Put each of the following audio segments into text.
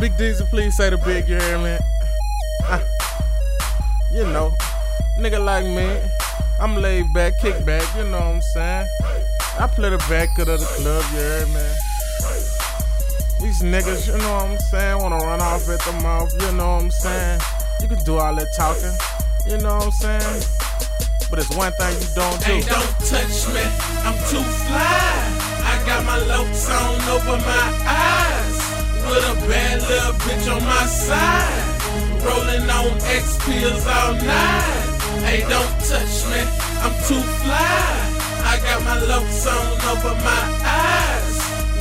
Big Dizzy, please say the big, you hear me? Uh, you know, nigga like me, I'm laid back, kick back, you know what I'm saying? I play the back of the club, you hear me? These niggas, you know what I'm saying, wanna run off at the mouth, you know what I'm saying? You can do all that talking, you know what I'm saying? But it's one thing you don't do. Hey, don't touch me, I'm too fly. I got my lopes on over my eyes. With a bad little bitch on my side. Rolling on X pills all night. Hey, don't touch me, I'm too fly. I got my lopes on over my eyes.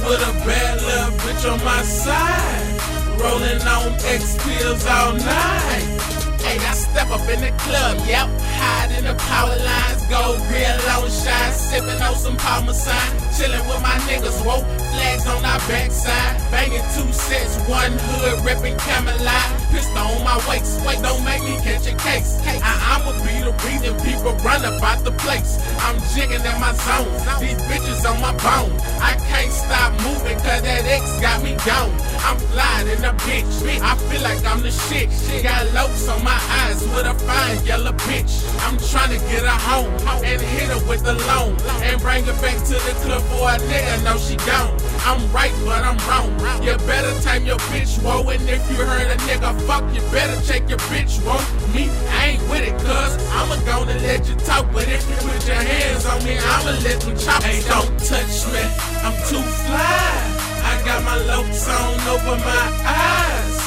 With a bad little bitch on my side. Rolling on X pills all night. Hey, I step up in the club, yep. Hide in the power lines, go grill on on some parmesan, Chillin' with my niggas, whoa. Flags on our backside, banging two sets, one hood, ripping Camelot. Pistol on my waist, wait, don't make me catch a case. I, I'ma be the reason people run about the place. I'm jigging in my zone, these bitches on my bone. I can't stop moving, cause that X got me gone. I'm flying in a bitch, I feel like I'm the shit. She Got lopes on my eyes with a fine yellow bitch. I'm trying to get her home and hit her with the loan and bring her back to the club for a nigga know she gone. I'm right, but I'm wrong. You better time your bitch, whoa. And if you heard a nigga fuck, you better check your bitch, whoa. Me, I ain't with it, cuz I'ma gonna let you talk. But if you put your hands on me, I'ma let them chop. Hey, don't touch me, I'm too fly. I got my lopes on over my eyes.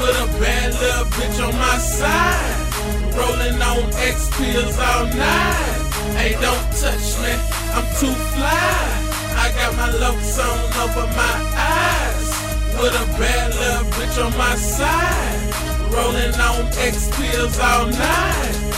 With a bad little bitch on my side. Rolling on X pills all night. Hey, don't touch me, I'm too fly. I got my lopes on over my eyes. With a bad love bitch on my side. Rolling on X pills all night.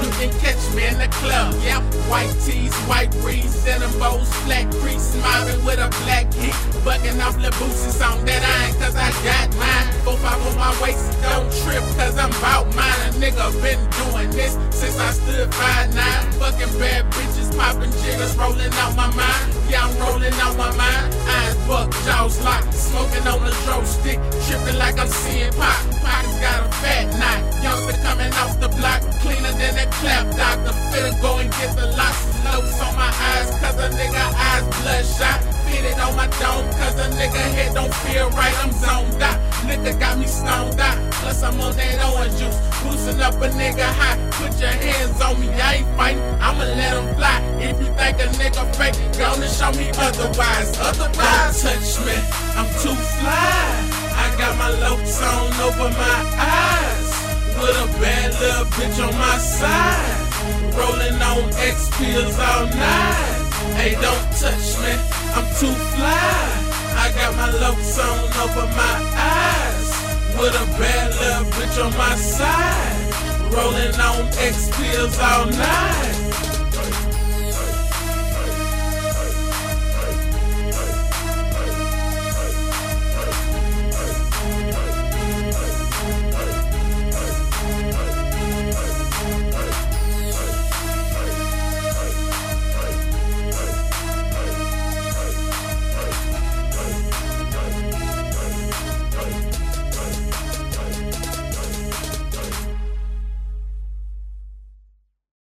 You can catch me in the club, yep. White tees, white breeze, denim bows, black crease, mobbing with a black heat. Bucking off boots on that iron, cause I got mine. Four five on my waist, don't trip, cause I'm bout mine. A nigga been doing this since I stood five nine. Fucking bad bitches, jiggers, rolling out my mind. Yeah, I'm rolling out my mind. Eyes buck, jaws locked, smoking on the dro stick, tripping like I'm seeing pop. Pockets got a fat knot, youngster coming off the block, cleaner than a clap doctor. Finna go and get the locks, lopes on my eyes, cause a nigga eyes bloodshot. Fitted on my dome, cause a nigga head don't feel right, I'm zoned out. Nigga got me stoned out, plus I'm on that orange juice. Boosting up a nigga high, If a nigga fake, gonna show me otherwise. Otherwise, don't touch me, I'm too fly. I got my lopes on over my eyes. With a bad little bitch on my side. Rolling on X pills all night. Hey, don't touch me, I'm too fly. I got my lopes on over my eyes. With a bad little bitch on my side. Rolling on X pills all night.